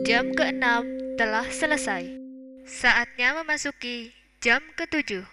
Jam ke-6 telah selesai. Saatnya memasuki jam ke-7.